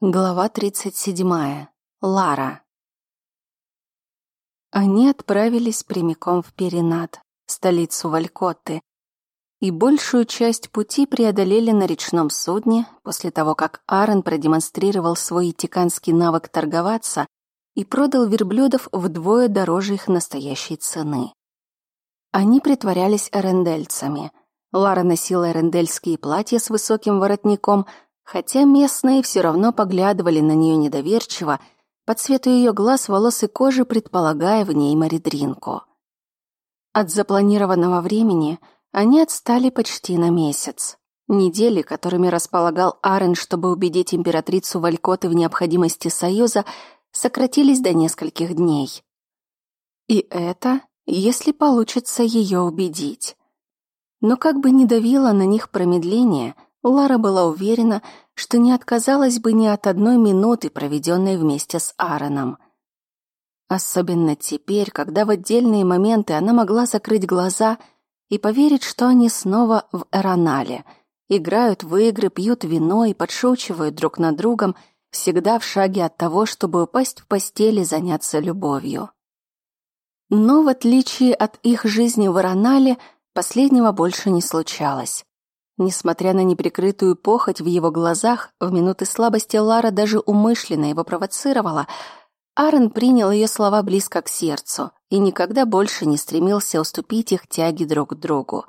Глава 37. Лара. Они отправились прямиком в Перинат, столицу Валькотты, и большую часть пути преодолели на речном судне после того, как Аарон продемонстрировал свой тиканский навык торговаться и продал верблюдов вдвое дороже их настоящей цены. Они притворялись эрендельцами. Лара носила эрендельские платья с высоким воротником — Хотя местные все равно поглядывали на нее недоверчиво, по цвету ее глаз, волос и кожи предполагая в ней маридринку. От запланированного времени они отстали почти на месяц. Недели, которыми располагал Арен, чтобы убедить императрицу Валькоты в необходимости союза, сократились до нескольких дней. И это, если получится ее убедить. Но как бы ни давило на них промедление, Лара была уверена, что не отказалась бы ни от одной минуты, проведенной вместе с Аароном. Особенно теперь, когда в отдельные моменты она могла закрыть глаза и поверить, что они снова в Эронале, играют в игры, пьют вино и подшучивают друг над другом, всегда в шаге от того, чтобы упасть в постель и заняться любовью. Но в отличие от их жизни в Эронале, последнего больше не случалось. Несмотря на неприкрытую похоть в его глазах, в минуты слабости Лара даже умышленно его провоцировала, Аарон принял ее слова близко к сердцу и никогда больше не стремился уступить их тяги друг к другу.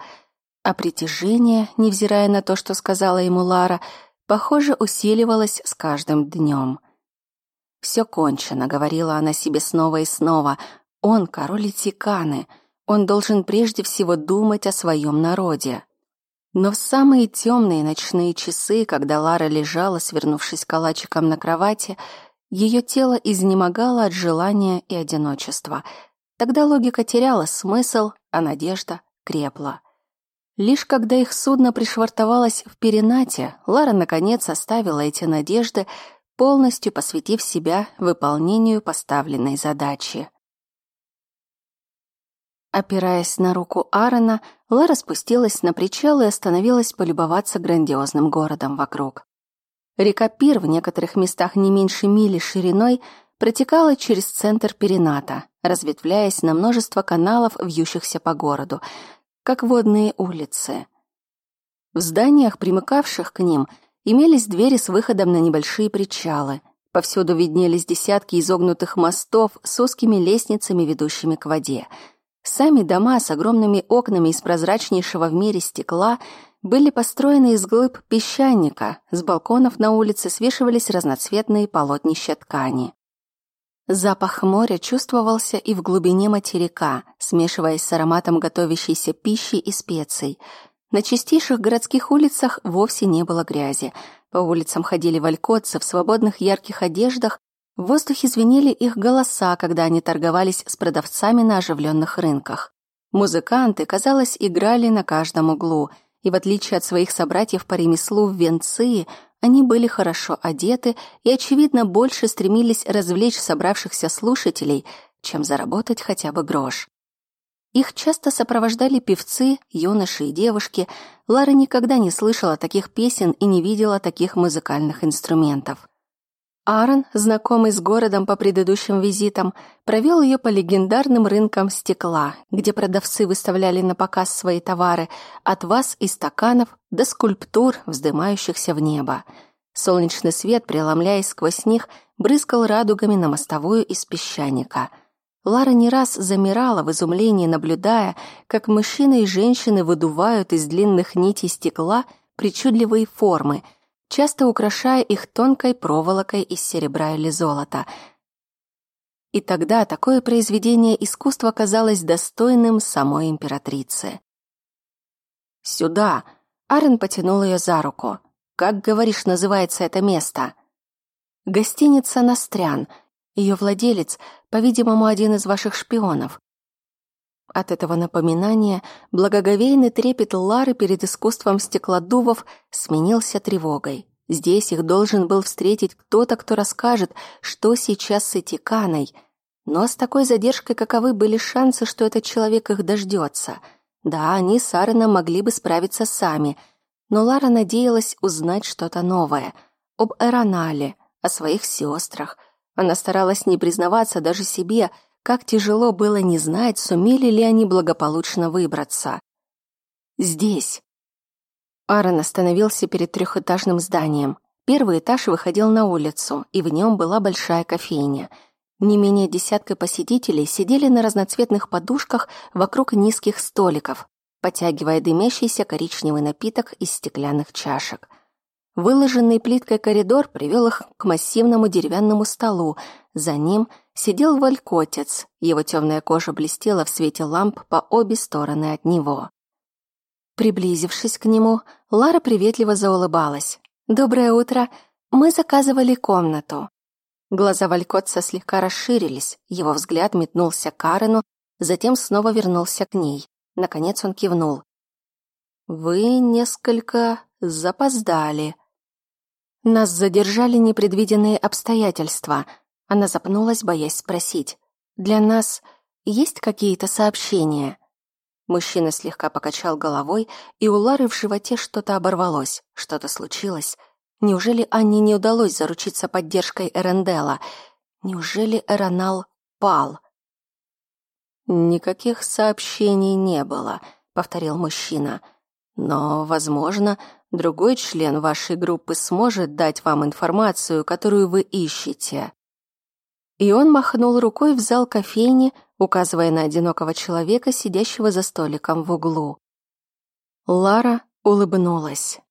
А притяжение, невзирая на то, что сказала ему Лара, похоже, усиливалось с каждым днем. «Все кончено», — говорила она себе снова и снова. «Он король Тиканы. Он должен прежде всего думать о своем народе». Но в самые темные ночные часы, когда Лара лежала, свернувшись калачиком на кровати, ее тело изнемогало от желания и одиночества. Тогда логика теряла смысл, а надежда крепла. Лишь когда их судно пришвартовалось в Перенате, Лара наконец оставила эти надежды, полностью посвятив себя выполнению поставленной задачи. Опираясь на руку Аарона, Лара спустилась на причал и остановилась полюбоваться грандиозным городом вокруг. Река Пир в некоторых местах не меньше мили шириной протекала через центр Перината, разветвляясь на множество каналов, вьющихся по городу, как водные улицы. В зданиях, примыкавших к ним, имелись двери с выходом на небольшие причалы. Повсюду виднелись десятки изогнутых мостов с узкими лестницами, ведущими к воде — Сами дома с огромными окнами из прозрачнейшего в мире стекла были построены из глыб песчаника, с балконов на улице свешивались разноцветные полотнища ткани. Запах моря чувствовался и в глубине материка, смешиваясь с ароматом готовящейся пищи и специй. На чистейших городских улицах вовсе не было грязи. По улицам ходили валькотцы в свободных ярких одеждах в воздухе звенели их голоса, когда они торговались с продавцами на оживленных рынках. Музыканты, казалось, играли на каждом углу, и в отличие от своих собратьев по ремеслу в Венции, они были хорошо одеты и, очевидно, больше стремились развлечь собравшихся слушателей, чем заработать хотя бы грош. Их часто сопровождали певцы, юноши и девушки. Лара никогда не слышала таких песен и не видела таких музыкальных инструментов. Аарон, знакомый с городом по предыдущим визитам, провел ее по легендарным рынкам стекла, где продавцы выставляли на показ свои товары, от ваз и стаканов до скульптур, вздымающихся в небо. Солнечный свет, преломляясь сквозь них, брызгал радугами на мостовую из песчаника. Лара не раз замирала в изумлении, наблюдая, как мужчины и женщины выдувают из длинных нитей стекла причудливые формы — часто украшая их тонкой проволокой из серебра или золота. И тогда такое произведение искусства казалось достойным самой императрицы. «Сюда!» — Арен потянул ее за руку. «Как, говоришь, называется это место?» «Гостиница Настрян. Ее владелец, по-видимому, один из ваших шпионов. От этого напоминания благоговейный трепет Лары перед искусством стеклодувов сменился тревогой. Здесь их должен был встретить кто-то, кто расскажет, что сейчас с Этиканой. Но с такой задержкой каковы были шансы, что этот человек их дождется? Да, они с Аароном могли бы справиться сами, но Лара надеялась узнать что-то новое. Об Эронале, о своих сестрах. Она старалась не признаваться даже себе, как тяжело было не знать, сумели ли они благополучно выбраться. Здесь. Аарон остановился перед трехэтажным зданием. Первый этаж выходил на улицу, и в нем была большая кофейня. Не менее десятка посетителей сидели на разноцветных подушках вокруг низких столиков, потягивая дымящийся коричневый напиток из стеклянных чашек. Выложенный плиткой коридор привел их к массивному деревянному столу. За ним сидел валькотец, его темная кожа блестела в свете ламп по обе стороны от него. Приблизившись к нему, Лара приветливо заулыбалась. «Доброе утро. Мы заказывали комнату». Глаза Валькотца слегка расширились, его взгляд метнулся к Карену, затем снова вернулся к ней. Наконец он кивнул. «Вы несколько запоздали», нас задержали непредвиденные обстоятельства. Она запнулась, боясь спросить. Для нас есть какие-то сообщения? Мужчина слегка покачал головой, и у Лары в животе что-то оборвалось, что-то случилось. Неужели Анне не удалось заручиться поддержкой Эрендела? Неужели Эронал пал? «Никаких сообщений не было», — повторил мужчина. «Но, возможно, Другой член вашей группы сможет дать вам информацию, которую вы ищете». И он махнул рукой в зал кофейни, указывая на одинокого человека, сидящего за столиком в углу. Лара улыбнулась.